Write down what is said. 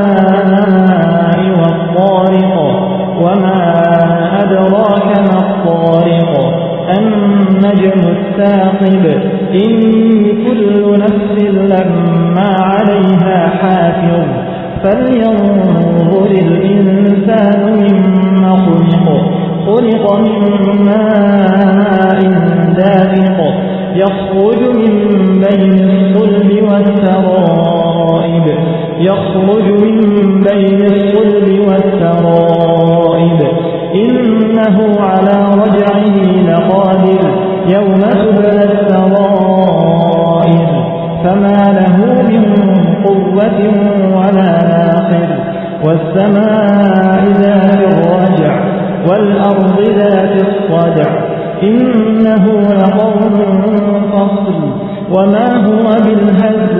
والسماء والطارق وما أدراك ما الطارق النجم الثاقب إن كل نفس لما عليها حافظ فلينظر الإنسان مما خلق خلق من ماء دافق يخرج من بين الصلب والترائب يخرج من بين الصلب والترائب. إنه على رجعه لقادر يوم تبلى السرائر فما له من قوة ولا ناصر والسماء ذات الرجع والأرض ذات الصدع. إنه لقول فصل. وما هو بالهزل